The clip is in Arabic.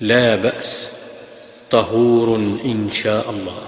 لا بأس. طهور إن شاء الله.